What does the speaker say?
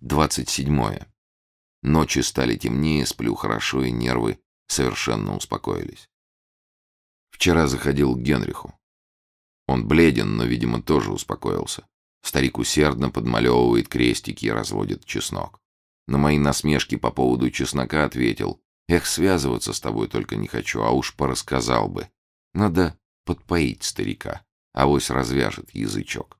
27. Ночи стали темнее, сплю хорошо, и нервы совершенно успокоились. Вчера заходил к Генриху. Он бледен, но, видимо, тоже успокоился. Старик усердно подмалевывает крестики и разводит чеснок. На мои насмешки по поводу чеснока ответил. «Эх, связываться с тобой только не хочу, а уж порассказал бы. Надо подпоить старика, авось развяжет язычок».